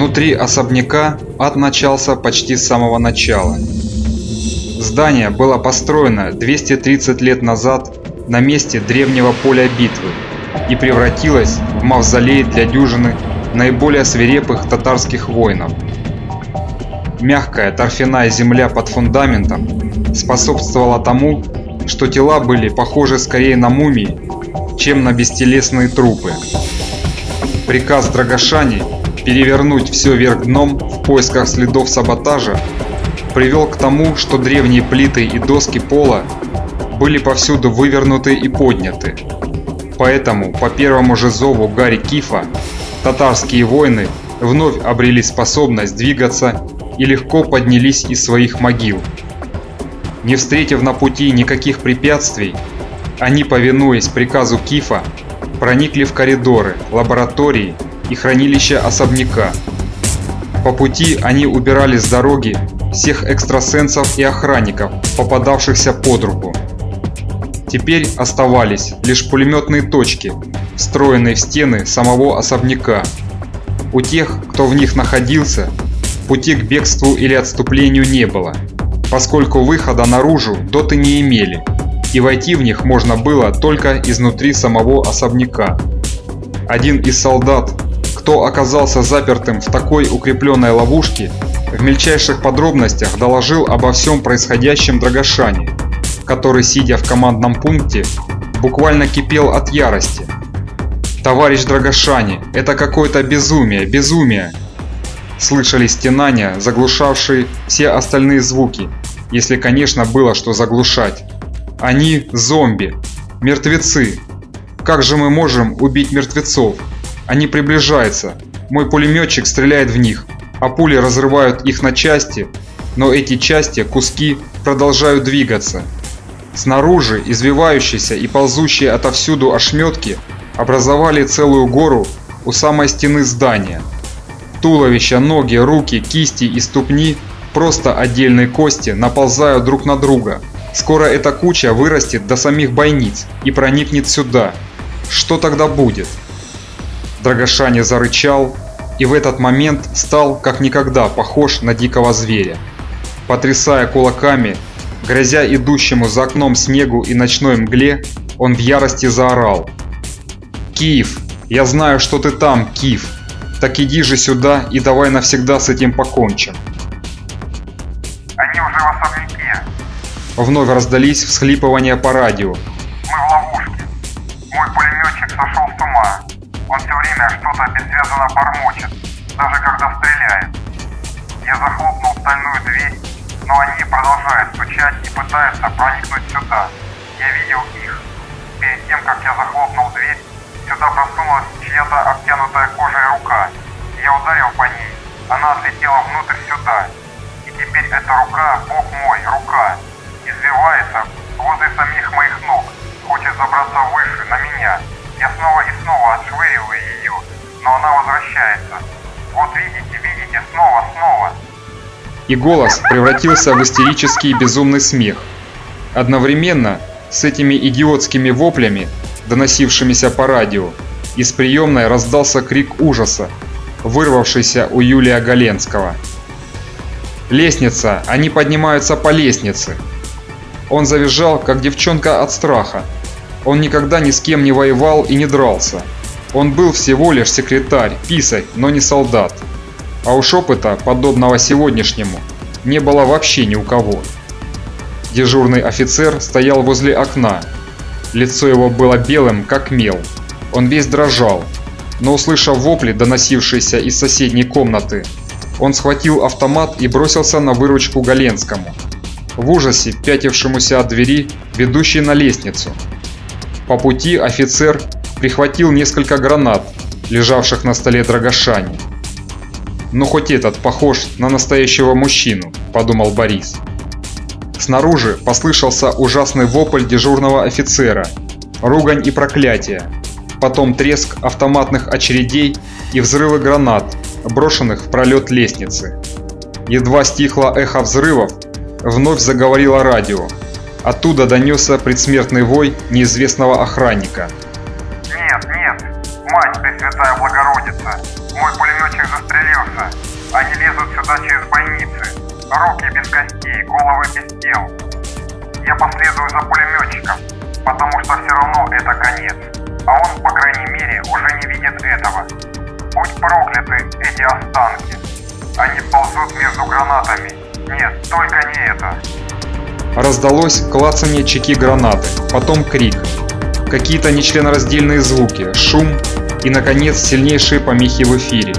Внутри особняка ад начался почти с самого начала. Здание было построено 230 лет назад на месте древнего поля битвы и превратилось в мавзолей для дюжины наиболее свирепых татарских воинов. Мягкая торфяная земля под фундаментом способствовала тому, что тела были похожи скорее на мумии, чем на бестелесные трупы. Приказ Драгошани перевернуть все вверх дном в поисках следов саботажа привел к тому, что древние плиты и доски пола были повсюду вывернуты и подняты. Поэтому по первому же зову Гарри Кифа татарские воины вновь обрели способность двигаться и легко поднялись из своих могил. Не встретив на пути никаких препятствий, они, повинуясь приказу Кифа, проникли в коридоры, лаборатории и хранилища особняка. По пути они убирали с дороги всех экстрасенсов и охранников, попадавшихся под руку. Теперь оставались лишь пулеметные точки, встроенные в стены самого особняка. У тех, кто в них находился, пути к бегству или отступлению не было, поскольку выхода наружу доты не имели, и войти в них можно было только изнутри самого особняка. Один из солдат, кто оказался запертым в такой укрепленной ловушке, в мельчайших подробностях доложил обо всем происходящем Драгошане, который, сидя в командном пункте, буквально кипел от ярости. «Товарищ Драгошани, это какое-то безумие, безумие!» Слышали стенания, заглушавшие все остальные звуки, если, конечно, было что заглушать. Они зомби, мертвецы. Как же мы можем убить мертвецов? Они приближаются. Мой пулеметчик стреляет в них, а пули разрывают их на части, но эти части, куски, продолжают двигаться. Снаружи извивающиеся и ползущие отовсюду ошметки образовали целую гору у самой стены здания. Туловища, ноги, руки, кисти и ступни просто отдельные кости наползают друг на друга. Скоро эта куча вырастет до самих бойниц и проникнет сюда. Что тогда будет? Драгошане зарычал, и в этот момент стал как никогда похож на дикого зверя. Потрясая кулаками, грозя идущему за окном снегу и ночной мгле, он в ярости заорал. «Киев! Я знаю, что ты там, Киев! Так иди же сюда и давай навсегда с этим покончим!» «Они уже в особняке!» Вновь раздались всхлипывания по радио. Все время что-то бессвязно бормочет, даже когда стреляет. Я захлопнул стальную дверь, но они продолжают стучать и пытаются проникнуть сюда. Я видел их. Перед тем, как я захлопнул дверь, сюда просунулась чья-то обтянутая кожей рука. Я ударил по ней. Она отлетела внутрь сюда. И теперь эта рука, бог мой, рука, извивается возле самих моих ног. Хочет забраться выше, на меня. Я снова и снова отшвыриваю ее, но она возвращается. Вот видите, видите, снова, снова. И голос превратился в истерический безумный смех. Одновременно с этими идиотскими воплями, доносившимися по радио, из приемной раздался крик ужаса, вырвавшийся у Юлия Галенского. «Лестница! Они поднимаются по лестнице!» Он завизжал, как девчонка от страха, он никогда ни с кем не воевал и не дрался. Он был всего лишь секретарь, писарь, но не солдат. А уж опыта, подобного сегодняшнему, не было вообще ни у кого. Дежурный офицер стоял возле окна. Лицо его было белым, как мел. Он весь дрожал, но услышав вопли, доносившиеся из соседней комнаты, он схватил автомат и бросился на выручку Галенскому, в ужасе пятившемуся от двери, ведущей на лестницу. По пути офицер прихватил несколько гранат, лежавших на столе Драгошани. «Ну хоть этот похож на настоящего мужчину», – подумал Борис. Снаружи послышался ужасный вопль дежурного офицера, ругань и проклятие, потом треск автоматных очередей и взрывы гранат, брошенных в пролет лестницы. Едва стихло эхо взрывов, вновь заговорило радио. Оттуда донесся предсмертный вой неизвестного охранника. «Нет, нет, мать Пресвятая Богородица, Мой пулеметчик застрелился. Они лезут сюда через бойницы. Руки без костей, головы без тел. Я последую за пулеметчиком, потому что все равно это конец. А он, по крайней мере, уже не видит этого. Будь прокляты эти останки. Они ползут между гранатами. Нет, только не это. Раздалось клацанье чеки гранаты, потом крик. Какие-то нечленораздельные звуки, шум и, наконец, сильнейшие помехи в эфире,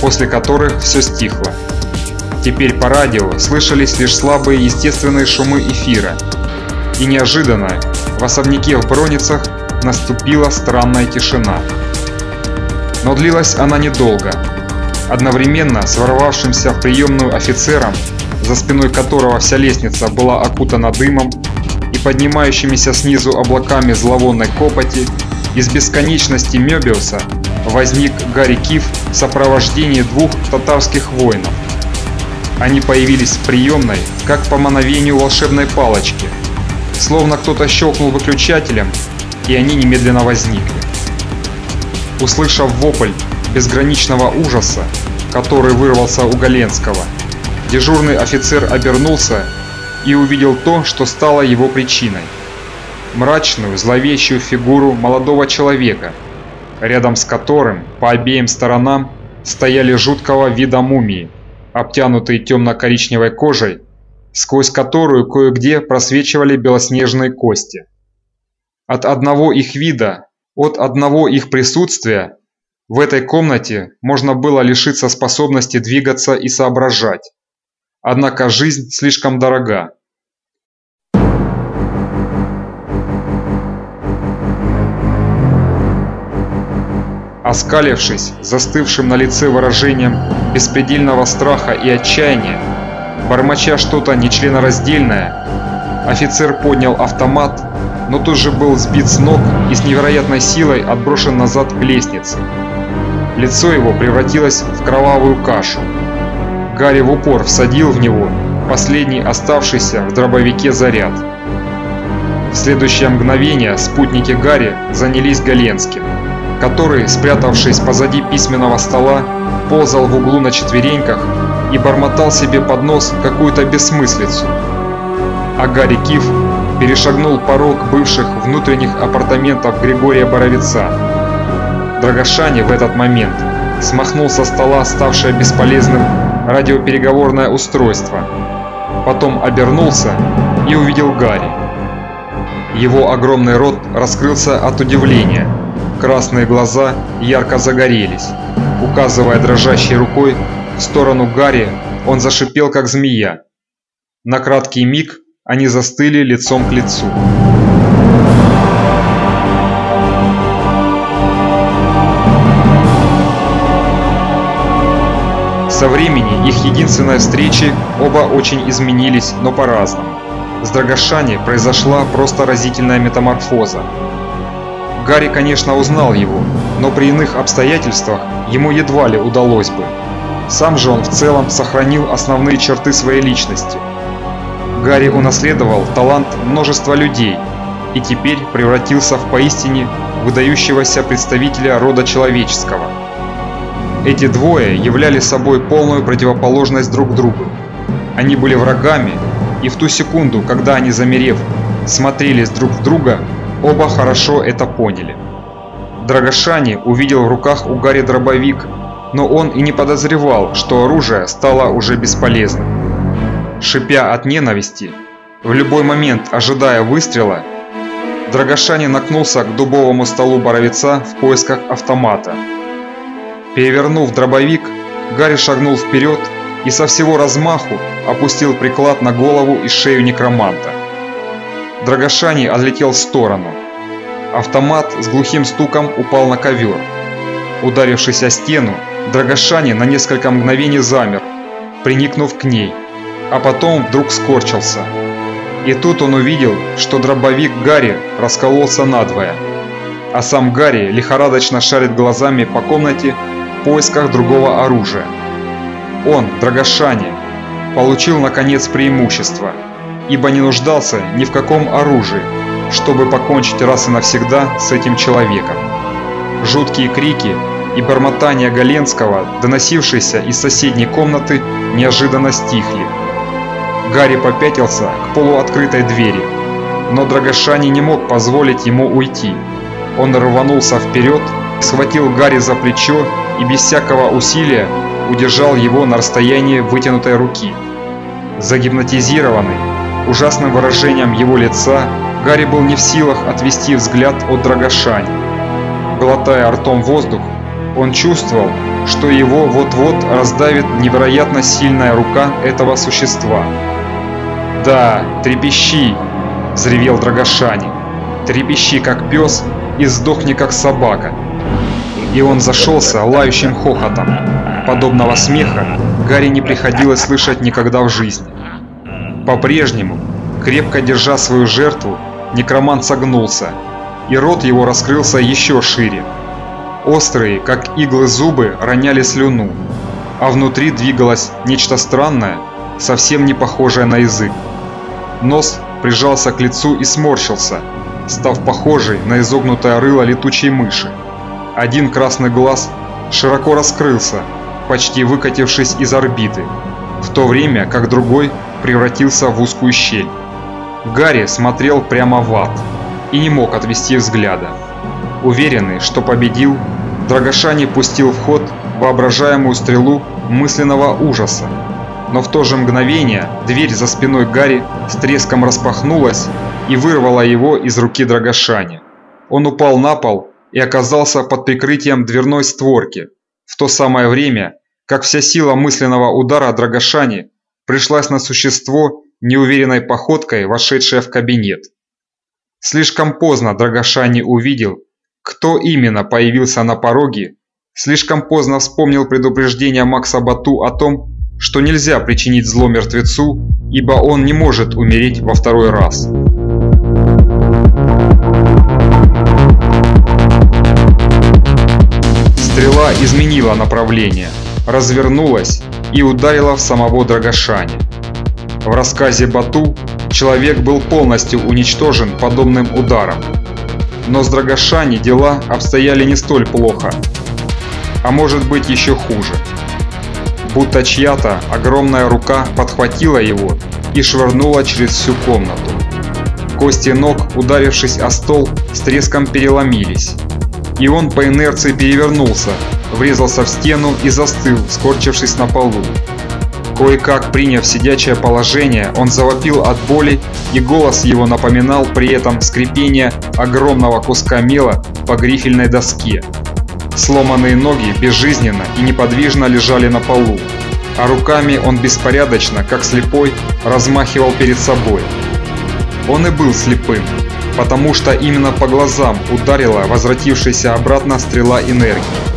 после которых все стихло. Теперь по радио слышались лишь слабые естественные шумы эфира. И неожиданно в особняке в Броницах наступила странная тишина. Но длилась она недолго. Одновременно с ворвавшимся в приемную офицером, за спиной которого вся лестница была окутана дымом и поднимающимися снизу облаками зловонной копоти, из бесконечности Мёбиуса возник Гарри Киф в сопровождении двух татарских воинов. Они появились в приемной, как по мановению волшебной палочки, словно кто-то щелкнул выключателем, и они немедленно возникли. Услышав вопль безграничного ужаса, который вырвался у Галенского, дежурный офицер обернулся и увидел то, что стало его причиной. Мрачную, зловещую фигуру молодого человека, рядом с которым по обеим сторонам стояли жуткого вида мумии, обтянутые темно-коричневой кожей, сквозь которую кое-где просвечивали белоснежные кости. От одного их вида от одного их присутствия в этой комнате можно было лишиться способности двигаться и соображать. Однако жизнь слишком дорога. Оскалившись, застывшим на лице выражением беспредельного страха и отчаяния, бормоча что-то нечленораздельное, офицер поднял автомат но тут же был сбит с ног и с невероятной силой отброшен назад к лестнице. Лицо его превратилось в кровавую кашу. Гарри в упор всадил в него последний оставшийся в дробовике заряд. В следующее мгновение спутники Гарри занялись Галенским, который, спрятавшись позади письменного стола, ползал в углу на четвереньках и бормотал себе под нос какую-то бессмыслицу. А Гарри Киф перешагнул порог бывших внутренних апартаментов Григория Боровица. Драгошани в этот момент смахнул со стола ставшее бесполезным радиопереговорное устройство. Потом обернулся и увидел Гарри. Его огромный рот раскрылся от удивления. Красные глаза ярко загорелись. Указывая дрожащей рукой в сторону Гарри, он зашипел как змея. На краткий миг они застыли лицом к лицу. Со времени их единственной встречи оба очень изменились, но по-разному. С Драгошани произошла просто разительная метаморфоза. Гарри, конечно, узнал его, но при иных обстоятельствах ему едва ли удалось бы. Сам же он в целом сохранил основные черты своей личности – Гарри унаследовал талант множества людей и теперь превратился в поистине выдающегося представителя рода человеческого. Эти двое являли собой полную противоположность друг другу. Они были врагами, и в ту секунду, когда они, замерев, смотрелись друг в друга, оба хорошо это поняли. Драгошани увидел в руках у Гарри дробовик, но он и не подозревал, что оружие стало уже бесполезным шипя от ненависти, в любой момент ожидая выстрела, Драгошани накнулся к дубовому столу Боровица в поисках автомата. Перевернув дробовик, Гарри шагнул вперед и со всего размаху опустил приклад на голову и шею некроманта. Драгошани отлетел в сторону. Автомат с глухим стуком упал на ковер. Ударившись о стену, Драгошани на несколько мгновений замер, приникнув к ней – а потом вдруг скорчился. И тут он увидел, что дробовик Гарри раскололся надвое, а сам Гарри лихорадочно шарит глазами по комнате в поисках другого оружия. Он, Драгошане, получил наконец преимущество, ибо не нуждался ни в каком оружии, чтобы покончить раз и навсегда с этим человеком. Жуткие крики и бормотание Галенского, доносившиеся из соседней комнаты, неожиданно стихли. Гарри попятился к полуоткрытой двери, но Драгошани не мог позволить ему уйти. Он рванулся вперед, схватил Гарри за плечо и без всякого усилия удержал его на расстоянии вытянутой руки. Загипнотизированный, ужасным выражением его лица, Гарри был не в силах отвести взгляд от Драгошани. Глотая ртом воздух, он чувствовал, что его вот-вот раздавит невероятно сильная рука этого существа. «Да, трепещи!» – взревел Драгошани. «Трепещи, как пес, и сдохни, как собака!» И он зашелся лающим хохотом. Подобного смеха Гарри не приходилось слышать никогда в жизни. По-прежнему, крепко держа свою жертву, некромант согнулся, и рот его раскрылся еще шире. Острые, как иглы зубы, роняли слюну, а внутри двигалось нечто странное, совсем не похожее на язык. Нос прижался к лицу и сморщился, став похожей на изогнутое рыло летучей мыши. Один красный глаз широко раскрылся, почти выкатившись из орбиты, в то время как другой превратился в узкую щель. Гарри смотрел прямо в ад и не мог отвести взгляда. Уверенный, что победил, Драгошани пустил в ход воображаемую стрелу мысленного ужаса. Но в то же мгновение дверь за спиной Гарри с треском распахнулась и вырвала его из руки Драгошани. Он упал на пол и оказался под прикрытием дверной створки, в то самое время, как вся сила мысленного удара Драгошани пришлась на существо неуверенной походкой, вошедшее в кабинет. Слишком поздно Драгошани увидел, кто именно появился на пороге, слишком поздно вспомнил предупреждение Макса Бату о том, что нельзя причинить зло мертвецу, ибо он не может умереть во второй раз. Изменила направление, развернулась и ударила в самого Драгошани. В рассказе Бату человек был полностью уничтожен подобным ударом. Но с Драгошани дела обстояли не столь плохо, а может быть еще хуже. Будто чья-то огромная рука подхватила его и швырнула через всю комнату. Кости ног, ударившись о стол, с треском переломились, и он по инерции перевернулся, врезался в стену и застыл, скорчившись на полу. Кое-как приняв сидячее положение, он завопил от боли, и голос его напоминал при этом скрипение огромного куска мела по грифельной доске. Сломанные ноги безжизненно и неподвижно лежали на полу, а руками он беспорядочно, как слепой, размахивал перед собой. Он и был слепым, потому что именно по глазам ударила возвратившаяся обратно стрела энергии.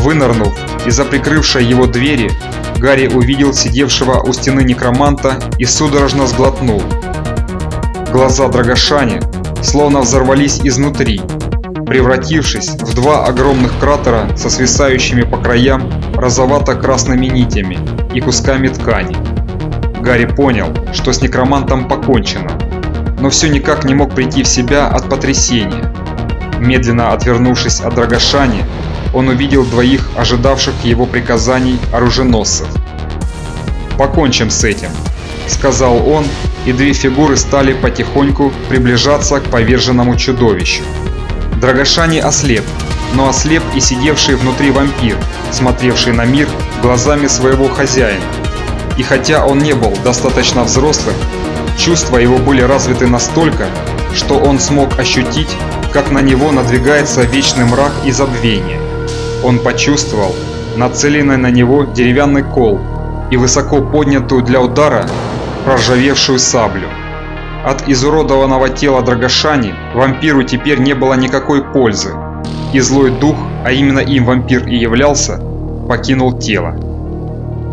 Вынырнув из-за прикрывшей его двери, Гарри увидел сидевшего у стены некроманта и судорожно сглотнул. Глаза Драгошани словно взорвались изнутри, превратившись в два огромных кратера со свисающими по краям розовато-красными нитями и кусками ткани. Гарри понял, что с некромантом покончено, но все никак не мог прийти в себя от потрясения. Медленно отвернувшись от Драгошани, он увидел двоих ожидавших его приказаний оруженосцев. «Покончим с этим», — сказал он, и две фигуры стали потихоньку приближаться к поверженному чудовищу. Драгошани ослеп, но ослеп и сидевший внутри вампир, смотревший на мир глазами своего хозяина. И хотя он не был достаточно взрослым, чувства его были развиты настолько, что он смог ощутить, как на него надвигается вечный мрак и забвение. Он почувствовал нацеленный на него деревянный кол и высоко поднятую для удара проржавевшую саблю. От изуродованного тела Драгошани вампиру теперь не было никакой пользы, и злой дух, а именно им вампир и являлся, покинул тело.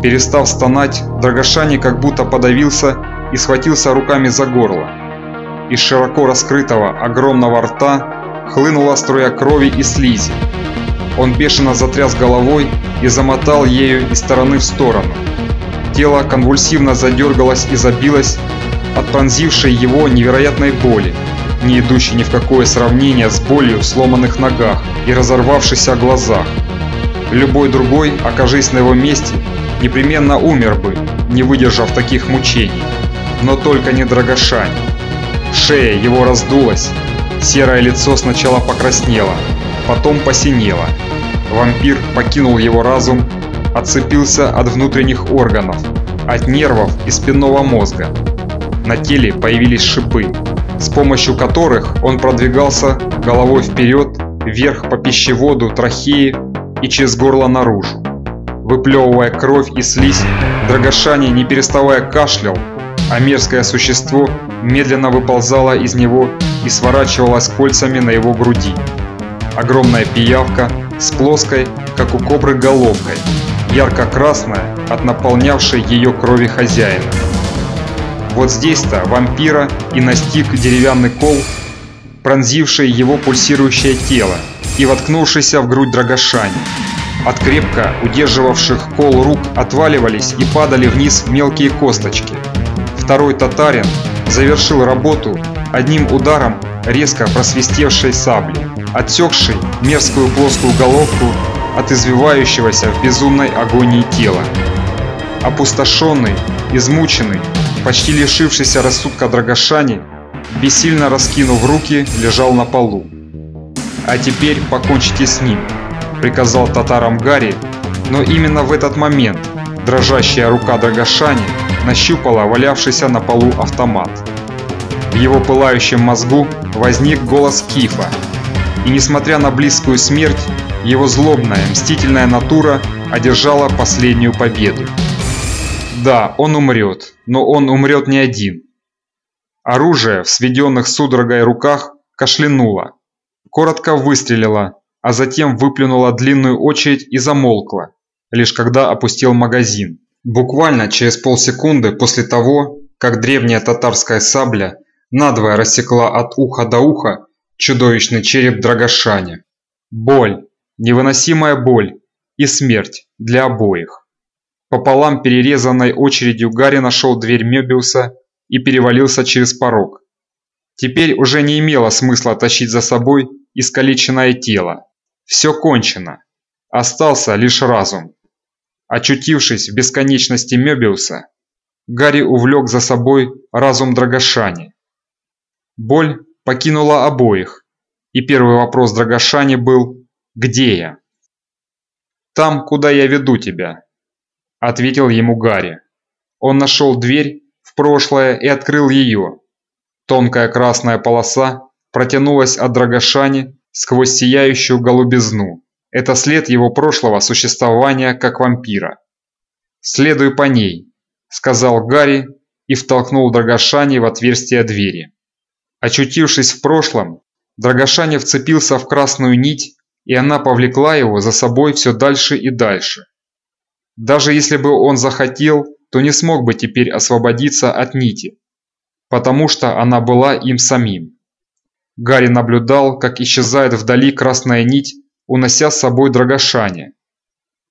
Перестав стонать, Драгошани как будто подавился и схватился руками за горло. Из широко раскрытого огромного рта хлынула струя крови и слизи, он бешено затряс головой и замотал ею из стороны в сторону. Тело конвульсивно задергалось и забилось от пронзившей его невероятной боли. не идущий ни в какое сравнение с болью в сломанных ногах и разорвавшихся глазах. Любой другой, окажись на его месте, непременно умер бы, не выдержав таких мучений. Но только не Драгошань. Шея его раздулась, серое лицо сначала покраснело, потом посинело. Вампир покинул его разум, отцепился от внутренних органов, от нервов и спинного мозга. На теле появились шипы, с помощью которых он продвигался головой вперед, вверх по пищеводу, трахеи и через горло наружу. Выплевывая кровь и слизь, Драгошани не переставая кашлял, а мерзкое существо медленно выползало из него и сворачивалось кольцами на его груди. Огромная пиявка с плоской, как у кобры, головкой, ярко-красная от наполнявшей ее крови хозяина. Вот здесь-то вампира и настиг деревянный кол, пронзивший его пульсирующее тело и воткнувшийся в грудь Драгошани. От крепко удерживавших кол рук отваливались и падали вниз мелкие косточки. Второй татарин завершил работу одним ударом резко просвистевшей сабли, отсекшей мерзкую плоскую головку от извивающегося в безумной агонии тела. Опустошенный, измученный, почти лишившийся рассудка Драгошани, бессильно раскинув руки, лежал на полу. «А теперь покончите с ним», – приказал татарам Гарри, но именно в этот момент дрожащая рука Драгошани нащупала валявшийся на полу автомат. В его пылающем мозгу возник голос Кифа, и несмотря на близкую смерть, его злобная, мстительная натура одержала последнюю победу. Да, он умрет, но он умрет не один. Оружие в сведенных судорогой руках кашлянуло, коротко выстрелило, а затем выплюнуло длинную очередь и замолкло, лишь когда опустил магазин. Буквально через полсекунды после того, как древняя татарская сабля надвое рассекла от уха до уха чудовищный череп Драгошани. Боль, невыносимая боль и смерть для обоих. Пополам перерезанной очередью Гарри нашел дверь Мёбиуса и перевалился через порог. Теперь уже не имело смысла тащить за собой искалеченное тело. Все кончено. Остался лишь разум. Очутившись в бесконечности Мёбиуса, Гарри увлек за собой разум Драгошани. Боль покинула обоих, и первый вопрос Драгошани был «Где я?» «Там, куда я веду тебя», – ответил ему Гарри. Он нашел дверь в прошлое и открыл ее. Тонкая красная полоса протянулась от Драгошани сквозь сияющую голубизну. Это след его прошлого существования как вампира. «Следуй по ней», – сказал Гарри и втолкнул Драгошани в отверстие двери. Очутившись в прошлом, Драгошани вцепился в красную нить, и она повлекла его за собой все дальше и дальше. Даже если бы он захотел, то не смог бы теперь освободиться от нити, потому что она была им самим. Гарри наблюдал, как исчезает вдали красная нить, унося с собой Драгошани.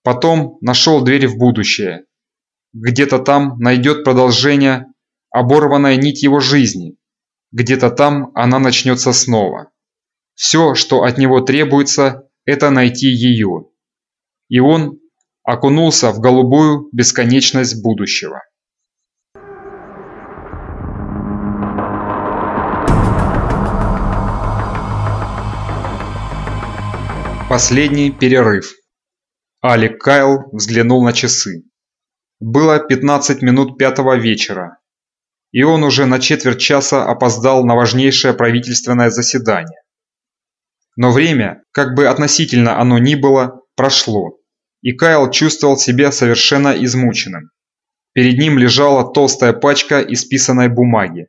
Потом нашел дверь в будущее. Где-то там найдет продолжение оборванная нить его жизни, где-то там она начнется снова. Все, что от него требуется, это найти ее. И он окунулся в голубую бесконечность будущего. Последний перерыв. Алик Кайл взглянул на часы. Было 15 минут пятого вечера, и он уже на четверть часа опоздал на важнейшее правительственное заседание. Но время, как бы относительно оно ни было, прошло, и Кайл чувствовал себя совершенно измученным. Перед ним лежала толстая пачка исписанной бумаги.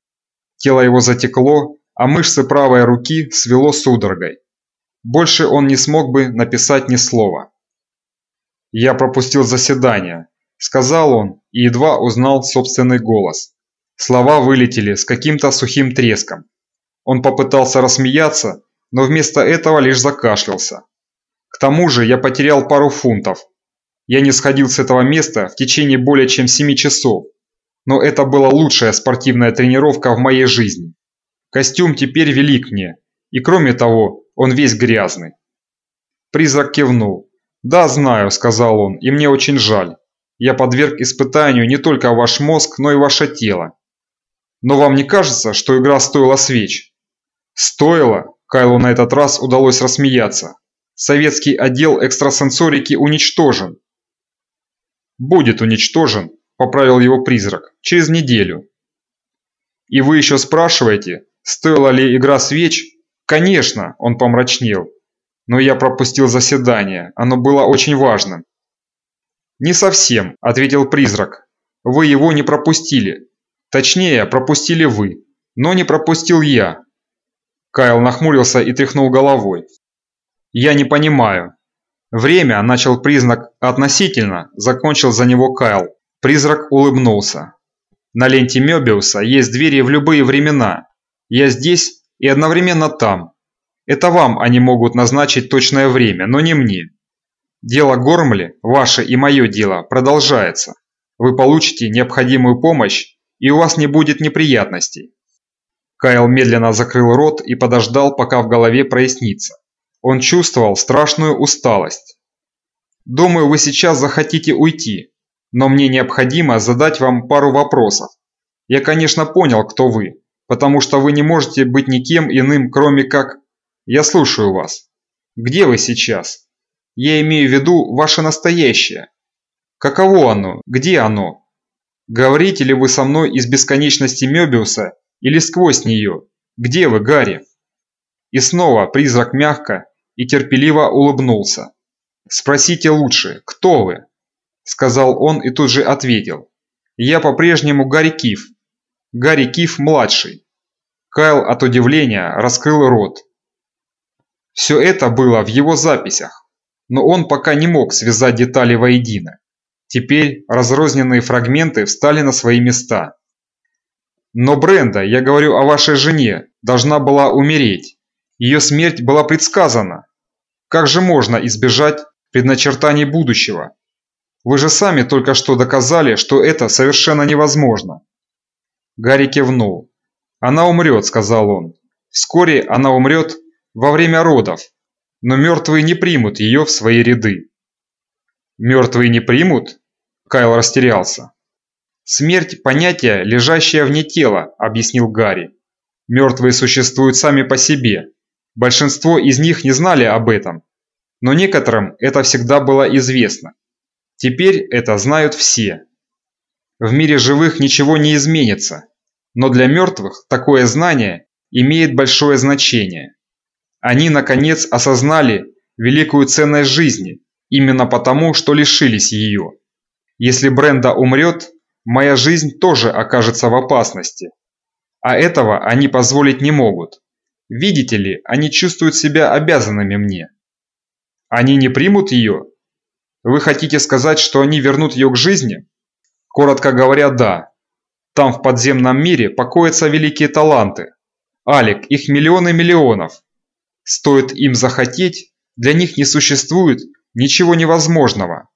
Тело его затекло, а мышцы правой руки свело судорогой. Больше он не смог бы написать ни слова. «Я пропустил заседание», – сказал он и едва узнал собственный голос. Слова вылетели с каким-то сухим треском. Он попытался рассмеяться, но вместо этого лишь закашлялся. К тому же я потерял пару фунтов. Я не сходил с этого места в течение более чем 7 часов, но это была лучшая спортивная тренировка в моей жизни. Костюм теперь велик мне, и кроме того, он весь грязный. Призрак кивнул. «Да, знаю», – сказал он, – «и мне очень жаль. Я подверг испытанию не только ваш мозг, но и ваше тело. Но вам не кажется, что игра стоила свеч?» «Стоило?» – Кайлу на этот раз удалось рассмеяться. «Советский отдел экстрасенсорики уничтожен». «Будет уничтожен», – поправил его призрак, – «через неделю». «И вы еще спрашиваете, стоила ли игра свеч?» «Конечно», – он помрачнел. «Но я пропустил заседание, оно было очень важным». «Не совсем», – ответил призрак. «Вы его не пропустили. Точнее, пропустили вы, но не пропустил я». Кайл нахмурился и тряхнул головой. «Я не понимаю». «Время», – начал признак «относительно», – закончил за него Кайл. Призрак улыбнулся. «На ленте Мёбиуса есть двери в любые времена. Я здесь и одновременно там. Это вам они могут назначить точное время, но не мне. Дело Гормли, ваше и мое дело, продолжается. Вы получите необходимую помощь, и у вас не будет неприятностей. Кайл медленно закрыл рот и подождал, пока в голове прояснится. Он чувствовал страшную усталость. «Думаю, вы сейчас захотите уйти, но мне необходимо задать вам пару вопросов. Я, конечно, понял, кто вы, потому что вы не можете быть никем иным, кроме как... Я слушаю вас. Где вы сейчас? Я имею в виду ваше настоящее. Каково оно? Где оно? Говорите ли вы со мной из бесконечности Мёбиуса или сквозь нее? Где вы, Гарри? И снова призрак мягко и терпеливо улыбнулся. «Спросите лучше, кто вы?» Сказал он и тут же ответил. «Я по-прежнему Гарри Киф, Гарри Киф-младший. Кайл от удивления раскрыл рот. Все это было в его записях, но он пока не мог связать детали воедино. Теперь разрозненные фрагменты встали на свои места. Но Бренда, я говорю о вашей жене, должна была умереть. Ее смерть была предсказана. Как же можно избежать предначертаний будущего? Вы же сами только что доказали, что это совершенно невозможно. Гарри кивнул. «Она умрет», – сказал он. «Вскоре она умрет во время родов, но мертвые не примут ее в свои ряды». «Мертвые не примут?» – Кайл растерялся. «Смерть – понятие, лежащее вне тела», – объяснил Гарри. «Мертвые существуют сами по себе. Большинство из них не знали об этом, но некоторым это всегда было известно. Теперь это знают все. В мире живых ничего не изменится, но для мертвых такое знание имеет большое значение. Они, наконец, осознали великую ценность жизни, именно потому, что лишились ее. Если Бренда умрет, моя жизнь тоже окажется в опасности. А этого они позволить не могут. Видите ли, они чувствуют себя обязанными мне. Они не примут ее? Вы хотите сказать, что они вернут ее к жизни? Коротко говоря, да. Там в подземном мире покоятся великие таланты. Алик, их миллионы миллионов. Стоит им захотеть, для них не существует ничего невозможного.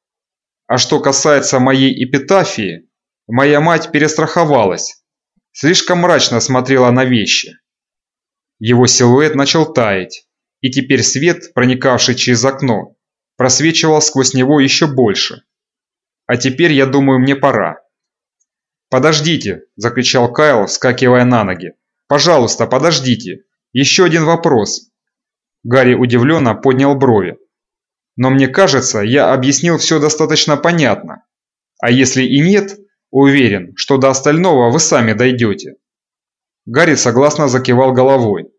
А что касается моей эпитафии, моя мать перестраховалась. Слишком мрачно смотрела на вещи. Его силуэт начал таять, и теперь свет, проникавший через окно, просвечивал сквозь него еще больше. А теперь, я думаю, мне пора. «Подождите!» – закричал Кайл, вскакивая на ноги. «Пожалуйста, подождите! Еще один вопрос!» Гарри удивленно поднял брови. «Но мне кажется, я объяснил все достаточно понятно. А если и нет, уверен, что до остального вы сами дойдете». Гарри согласно закивал головой.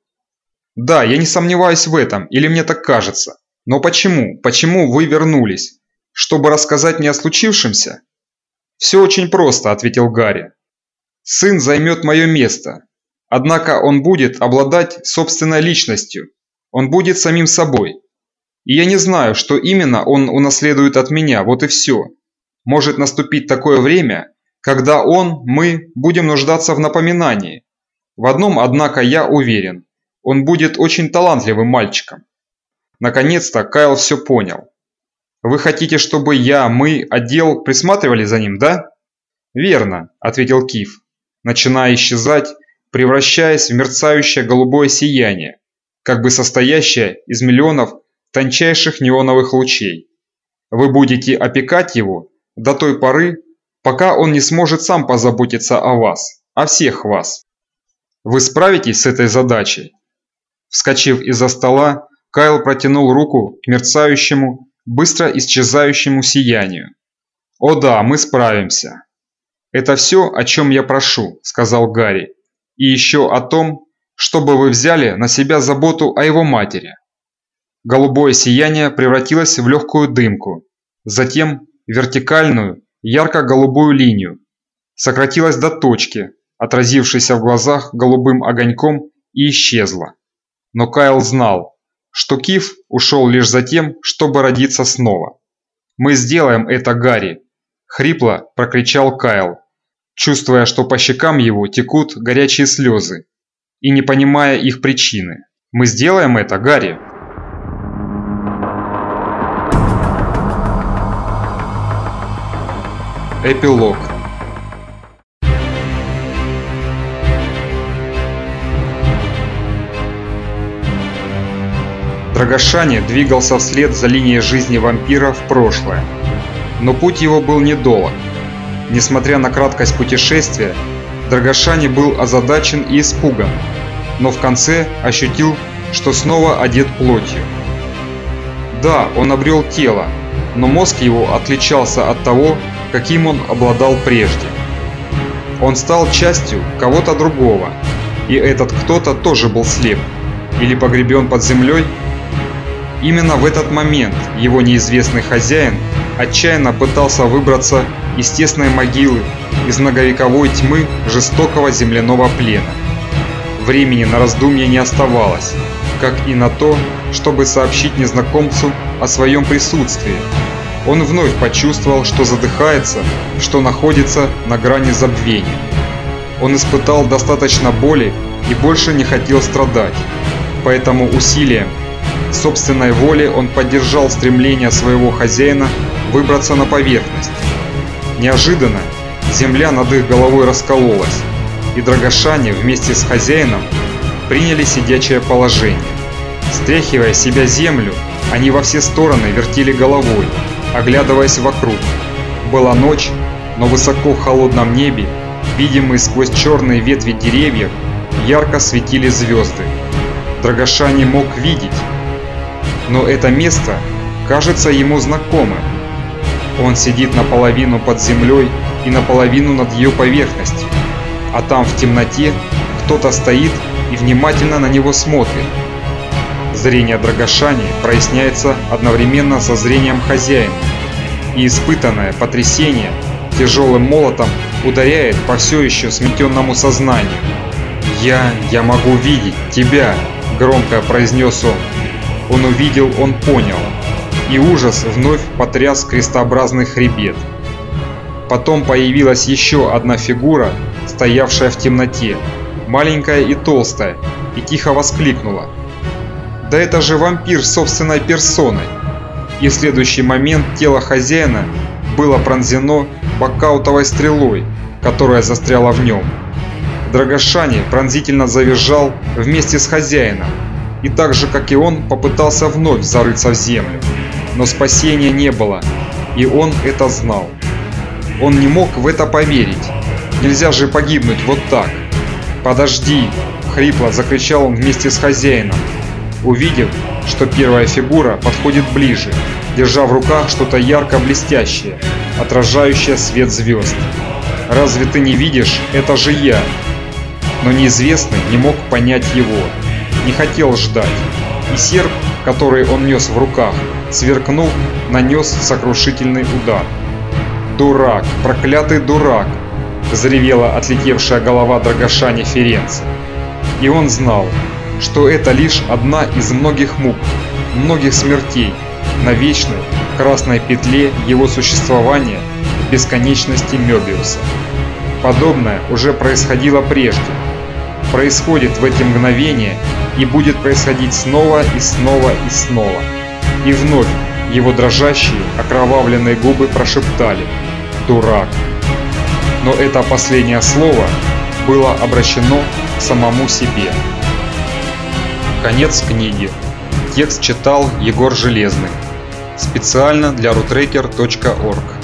«Да, я не сомневаюсь в этом, или мне так кажется. Но почему? Почему вы вернулись? чтобы рассказать мне о случившемся?» «Все очень просто», – ответил Гарри. «Сын займет мое место. Однако он будет обладать собственной личностью. Он будет самим собой. И я не знаю, что именно он унаследует от меня, вот и все. Может наступить такое время, когда он, мы, будем нуждаться в напоминании. В одном, однако, я уверен. Он будет очень талантливым мальчиком». Наконец-то Кайл все понял. Вы хотите, чтобы я, мы, отдел присматривали за ним, да? Верно, ответил Киф, начиная исчезать превращаясь в мерцающее голубое сияние, как бы состоящее из миллионов тончайших неоновых лучей. Вы будете опекать его до той поры, пока он не сможет сам позаботиться о вас, о всех вас. Вы справитесь с этой задачей? Вскочив из-за стола, Кайл протянул руку к мерцающему, быстро исчезающему сиянию. «О да, мы справимся!» «Это все, о чем я прошу», – сказал Гарри. «И еще о том, чтобы вы взяли на себя заботу о его матери». Голубое сияние превратилось в легкую дымку, затем вертикальную, ярко-голубую линию, сократилось до точки, отразившейся в глазах голубым огоньком и исчезла. Но Кайл знал, что Киф ушел лишь за тем, чтобы родиться снова. «Мы сделаем это, Гарри!» – хрипло прокричал Кайл, чувствуя, что по щекам его текут горячие слезы, и не понимая их причины. «Мы сделаем это, Гарри!» Эпилог Драгошани двигался вслед за линией жизни вампира в прошлое. Но путь его был недолг. Несмотря на краткость путешествия, Драгошани был озадачен и испуган, но в конце ощутил, что снова одет плотью. Да, он обрел тело, но мозг его отличался от того, каким он обладал прежде. Он стал частью кого-то другого, и этот кто-то тоже был слеп или погребен под землей Именно в этот момент его неизвестный хозяин отчаянно пытался выбраться из тесной могилы, из многовековой тьмы жестокого земляного плена. Времени на раздумье не оставалось, как и на то, чтобы сообщить незнакомцу о своем присутствии. Он вновь почувствовал, что задыхается, что находится на грани забвения. Он испытал достаточно боли и больше не хотел страдать, поэтому усилием собственной воле он поддержал стремление своего хозяина выбраться на поверхность. Неожиданно земля над их головой раскололась, и драгошане вместе с хозяином приняли сидячее положение. Стряхивая себя землю, они во все стороны вертели головой, оглядываясь вокруг. Была ночь, но высоко в холодном небе, видимые сквозь черные ветви деревьев, ярко светили звезды. Драгоша мог видеть, но это место кажется ему знакомым. Он сидит наполовину под землей и наполовину над ее поверхностью, а там в темноте кто-то стоит и внимательно на него смотрит. Зрение Драгошани проясняется одновременно со зрением хозяина, и испытанное потрясение тяжелым молотом ударяет по все еще сметенному сознанию. «Я... я могу видеть тебя!» – громко произнес он. Он увидел, он понял. И ужас вновь потряс крестообразный хребет. Потом появилась еще одна фигура, стоявшая в темноте, маленькая и толстая, и тихо воскликнула. «Да это же вампир собственной персоной!» И в следующий момент тело хозяина было пронзено бакаутовой стрелой, которая застряла в нем. Драгошани пронзительно завизжал вместе с хозяином, и так же, как и он, попытался вновь зарыться в землю. Но спасения не было, и он это знал. Он не мог в это поверить. Нельзя же погибнуть вот так. «Подожди!» – хрипло закричал он вместе с хозяином, увидев, что первая фигура подходит ближе, держа в руках что-то ярко-блестящее, отражающее свет звезд. «Разве ты не видишь? Это же я!» Но неизвестный не мог понять его не хотел ждать, и серп, который он нес в руках, сверкнув, нанес сокрушительный удар. «Дурак! Проклятый дурак!» – заревела отлетевшая голова Драгошани Ференца. И он знал, что это лишь одна из многих мук, многих смертей на вечной красной петле его существования в бесконечности Мёбиуса. Подобное уже происходило прежде, происходит в эти мгновения и будет происходить снова и снова и снова. И вновь его дрожащие, окровавленные губы прошептали «Дурак». Но это последнее слово было обращено к самому себе. Конец книги. Текст читал Егор Железный. Специально для rutracker.org.